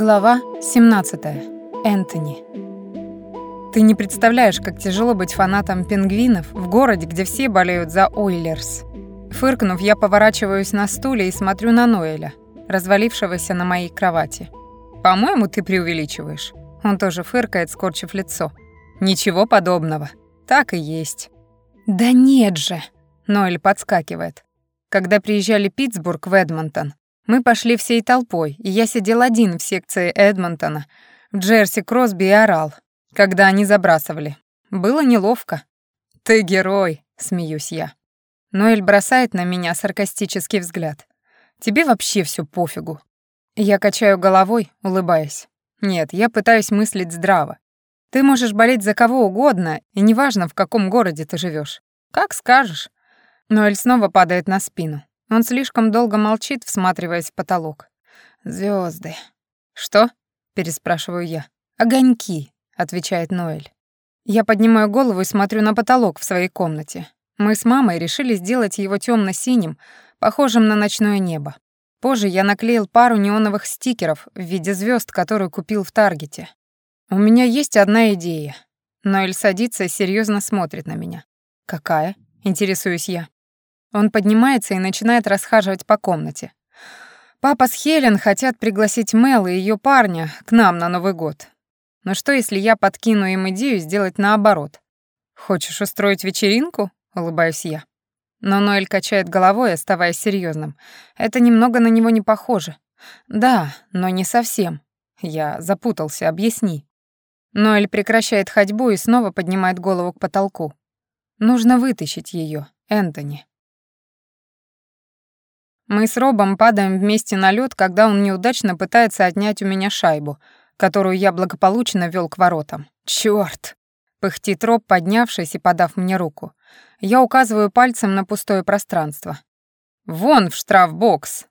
Глава 17. Энтони. Ты не представляешь, как тяжело быть фанатом пингвинов в городе, где все болеют за Ойлерс. Фыркнув, я поворачиваюсь на стуле и смотрю на Ноэля, развалившегося на моей кровати. «По-моему, ты преувеличиваешь». Он тоже фыркает, скорчив лицо. «Ничего подобного. Так и есть». «Да нет же!» Ноэль подскакивает. Когда приезжали Питтсбург в Эдмонтон, мы пошли всей толпой, и я сидел один в секции Эдмонтона, в Джерси Кросби и орал, когда они забрасывали. Было неловко. «Ты герой», — смеюсь я. Ноэль бросает на меня саркастический взгляд. «Тебе вообще все пофигу». Я качаю головой, улыбаясь. «Нет, я пытаюсь мыслить здраво. Ты можешь болеть за кого угодно, и неважно, в каком городе ты живешь. Как скажешь». Ноэль снова падает на спину. Он слишком долго молчит, всматриваясь в потолок. Звезды. «Что?» — переспрашиваю я. «Огоньки», — отвечает Ноэль. Я поднимаю голову и смотрю на потолок в своей комнате. Мы с мамой решили сделать его темно синим похожим на ночное небо. Позже я наклеил пару неоновых стикеров в виде звезд, которые купил в Таргете. У меня есть одна идея. Ноэль садится и серьезно смотрит на меня. «Какая?» — интересуюсь я. Он поднимается и начинает расхаживать по комнате. Папа с Хелен хотят пригласить Мел и ее парня к нам на Новый год. Но что, если я подкину им идею сделать наоборот? Хочешь устроить вечеринку? Улыбаюсь я. Но Ноэль качает головой, оставаясь серьезным. Это немного на него не похоже. Да, но не совсем. Я запутался, объясни. Ноэль прекращает ходьбу и снова поднимает голову к потолку. Нужно вытащить ее, Энтони. Мы с Робом падаем вместе на лед, когда он неудачно пытается отнять у меня шайбу, которую я благополучно вел к воротам. Черт! пыхтит Роб, поднявшись и подав мне руку. Я указываю пальцем на пустое пространство. «Вон в штрафбокс!»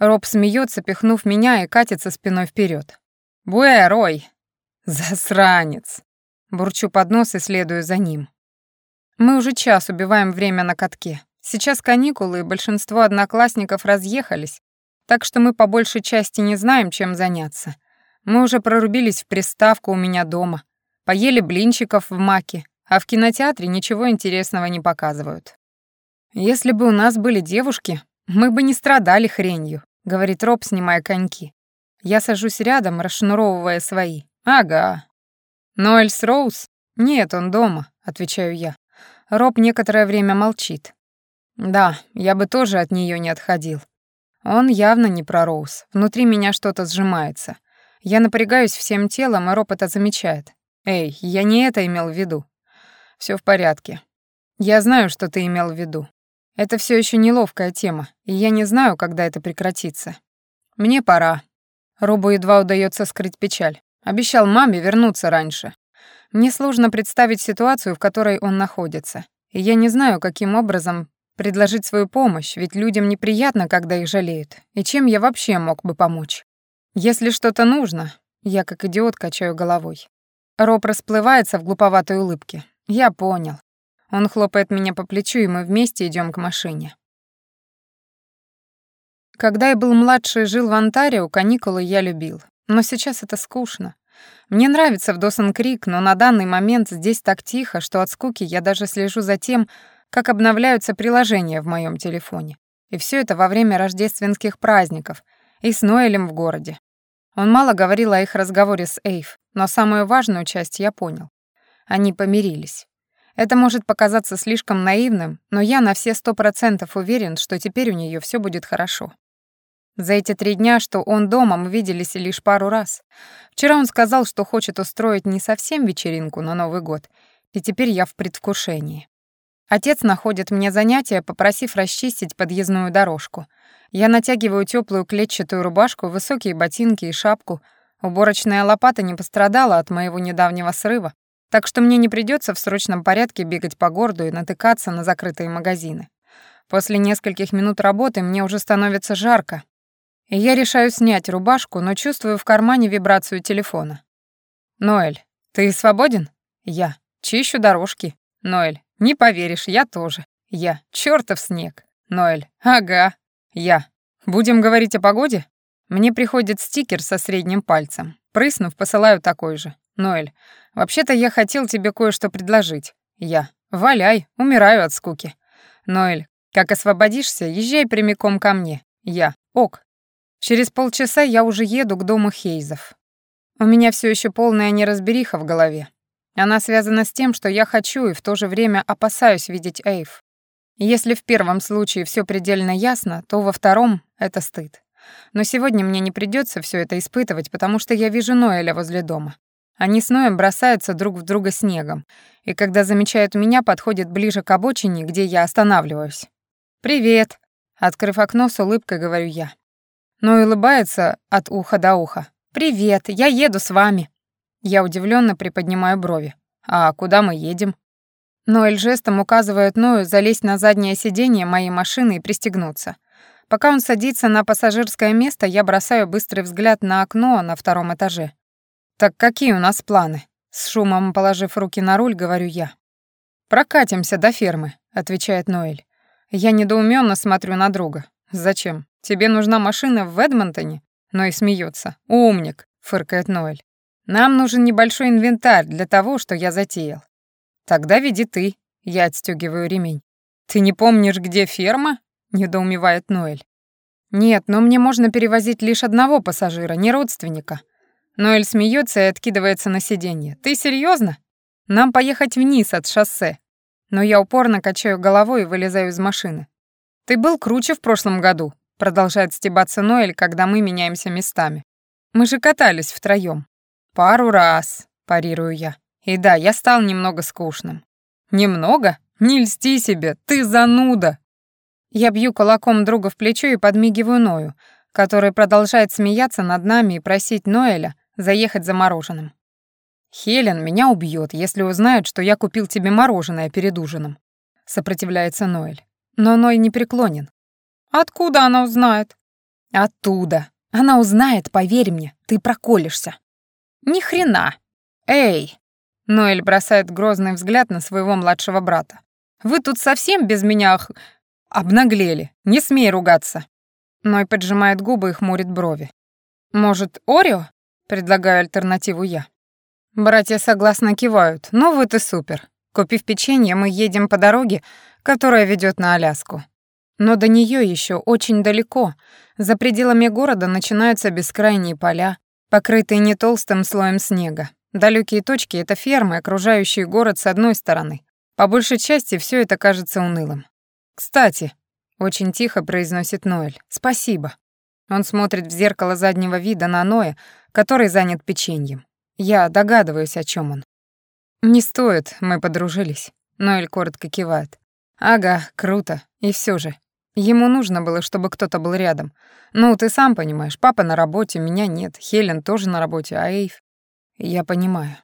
Роб смеется, пихнув меня и катится спиной вперед. «Буэ, Рой!» «Засранец!» Бурчу под нос и следую за ним. Мы уже час убиваем время на катке. Сейчас каникулы, и большинство одноклассников разъехались, так что мы по большей части не знаем, чем заняться. Мы уже прорубились в приставку у меня дома, поели блинчиков в маке, а в кинотеатре ничего интересного не показывают. «Если бы у нас были девушки, мы бы не страдали хренью», — говорит Роб, снимая коньки. Я сажусь рядом, расшнуровывая свои. «Ага». «Ноэльс Роуз?» «Нет, он дома», — отвечаю я. Роб некоторое время молчит. Да, я бы тоже от нее не отходил. Он явно не про Роуз. Внутри меня что-то сжимается. Я напрягаюсь всем телом, и Роб это замечает. Эй, я не это имел в виду. Все в порядке. Я знаю, что ты имел в виду. Это все еще неловкая тема, и я не знаю, когда это прекратится. Мне пора. Робу едва удается скрыть печаль. Обещал маме вернуться раньше. Мне сложно представить ситуацию, в которой он находится. И я не знаю, каким образом Предложить свою помощь, ведь людям неприятно, когда их жалеют. И чем я вообще мог бы помочь? Если что-то нужно, я как идиот качаю головой. Роб расплывается в глуповатой улыбке. Я понял. Он хлопает меня по плечу, и мы вместе идем к машине. Когда я был младше и жил в Онтарио, каникулы я любил. Но сейчас это скучно. Мне нравится в Досон-Крик, но на данный момент здесь так тихо, что от скуки я даже слежу за тем, как обновляются приложения в моем телефоне. И все это во время рождественских праздников и с Ноэлем в городе. Он мало говорил о их разговоре с Эйв, но самую важную часть я понял. Они помирились. Это может показаться слишком наивным, но я на все сто процентов уверен, что теперь у нее все будет хорошо. За эти три дня, что он дома, мы виделись лишь пару раз. Вчера он сказал, что хочет устроить не совсем вечеринку на Новый год, и теперь я в предвкушении. Отец находит мне занятие, попросив расчистить подъездную дорожку. Я натягиваю теплую клетчатую рубашку, высокие ботинки и шапку. Уборочная лопата не пострадала от моего недавнего срыва, так что мне не придется в срочном порядке бегать по городу и натыкаться на закрытые магазины. После нескольких минут работы мне уже становится жарко, и я решаю снять рубашку, но чувствую в кармане вибрацию телефона. «Ноэль, ты свободен?» «Я. Чищу дорожки». «Ноэль, не поверишь, я тоже. Я. Чёртов снег. Ноэль. Ага. Я. Будем говорить о погоде? Мне приходит стикер со средним пальцем. Прыснув, посылаю такой же. Ноэль, вообще-то я хотел тебе кое-что предложить. Я. Валяй, умираю от скуки. Ноэль, как освободишься, езжай прямиком ко мне. Я. Ок. Через полчаса я уже еду к дому Хейзов. У меня все еще полная неразбериха в голове. Она связана с тем, что я хочу и в то же время опасаюсь видеть Эйв. Если в первом случае все предельно ясно, то во втором — это стыд. Но сегодня мне не придется все это испытывать, потому что я вижу Ноэля возле дома. Они с Ноем бросаются друг в друга снегом, и когда замечают меня, подходят ближе к обочине, где я останавливаюсь. «Привет!» — открыв окно, с улыбкой говорю я. Ной улыбается от уха до уха. «Привет, я еду с вами». Я удивленно приподнимаю брови. «А куда мы едем?» Ноэль жестом указывает Ною залезть на заднее сиденье моей машины и пристегнуться. Пока он садится на пассажирское место, я бросаю быстрый взгляд на окно на втором этаже. «Так какие у нас планы?» С шумом положив руки на руль, говорю я. «Прокатимся до фермы», — отвечает Ноэль. Я недоуменно смотрю на друга. «Зачем? Тебе нужна машина в Эдмонтоне?» Ной смеется. «Умник», — фыркает Ноэль. «Нам нужен небольшой инвентарь для того, что я затеял». «Тогда веди ты», — я отстегиваю ремень. «Ты не помнишь, где ферма?» — недоумевает Ноэль. «Нет, но мне можно перевозить лишь одного пассажира, не родственника». Ноэль смеется и откидывается на сиденье. «Ты серьезно? Нам поехать вниз от шоссе». Но я упорно качаю головой и вылезаю из машины. «Ты был круче в прошлом году», — продолжает стебаться Ноэль, когда мы меняемся местами. «Мы же катались втроём». «Пару раз», — парирую я. «И да, я стал немного скучным». «Немного? Не льсти себе, ты зануда!» Я бью кулаком друга в плечо и подмигиваю Ною, который продолжает смеяться над нами и просить Ноэля заехать за мороженым. «Хелен меня убьет, если узнает, что я купил тебе мороженое перед ужином», — сопротивляется Ноэль. Но Ной не преклонен. «Откуда она узнает?» «Оттуда. Она узнает, поверь мне, ты проколешься». «Ни хрена. Эй!» Ноэль бросает грозный взгляд на своего младшего брата. «Вы тут совсем без меня х... обнаглели. Не смей ругаться». Ной поджимает губы и хмурит брови. «Может, Орео?» — предлагаю альтернативу я. Братья согласно кивают. «Ну вот и супер. Купив печенье, мы едем по дороге, которая ведет на Аляску. Но до нее еще очень далеко. За пределами города начинаются бескрайние поля, покрытые не толстым слоем снега. Далекие точки — это фермы, окружающие город с одной стороны. По большей части все это кажется унылым. «Кстати», — очень тихо произносит Ноэль, — «спасибо». Он смотрит в зеркало заднего вида на Ноя, который занят печеньем. Я догадываюсь, о чем он. «Не стоит, мы подружились», — Ноэль коротко кивает. «Ага, круто. И все же. Ему нужно было, чтобы кто-то был рядом. Ну, ты сам понимаешь, папа на работе, меня нет, Хелен тоже на работе, а Эйв...» «Я понимаю».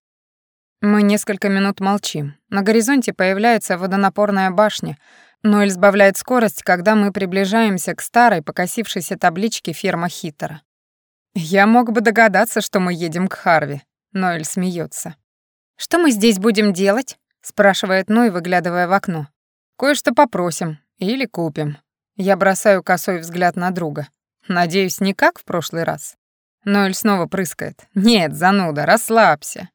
Мы несколько минут молчим. На горизонте появляется водонапорная башня, Ноэль сбавляет скорость, когда мы приближаемся к старой покосившейся табличке ферма Хитера. «Я мог бы догадаться, что мы едем к Харви», — Ноэль смеется. «Что мы здесь будем делать?» — спрашивает Ной, выглядывая в окно. «Кое-что попросим. Или купим». Я бросаю косой взгляд на друга. Надеюсь, не как в прошлый раз. Ноэль снова прыскает. «Нет, зануда, расслабься».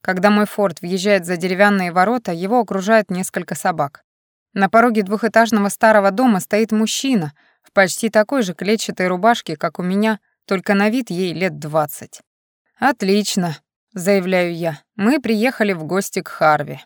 Когда мой форт въезжает за деревянные ворота, его окружает несколько собак. На пороге двухэтажного старого дома стоит мужчина в почти такой же клетчатой рубашке, как у меня, только на вид ей лет двадцать. «Отлично», — заявляю я. «Мы приехали в гости к Харви».